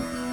Bye.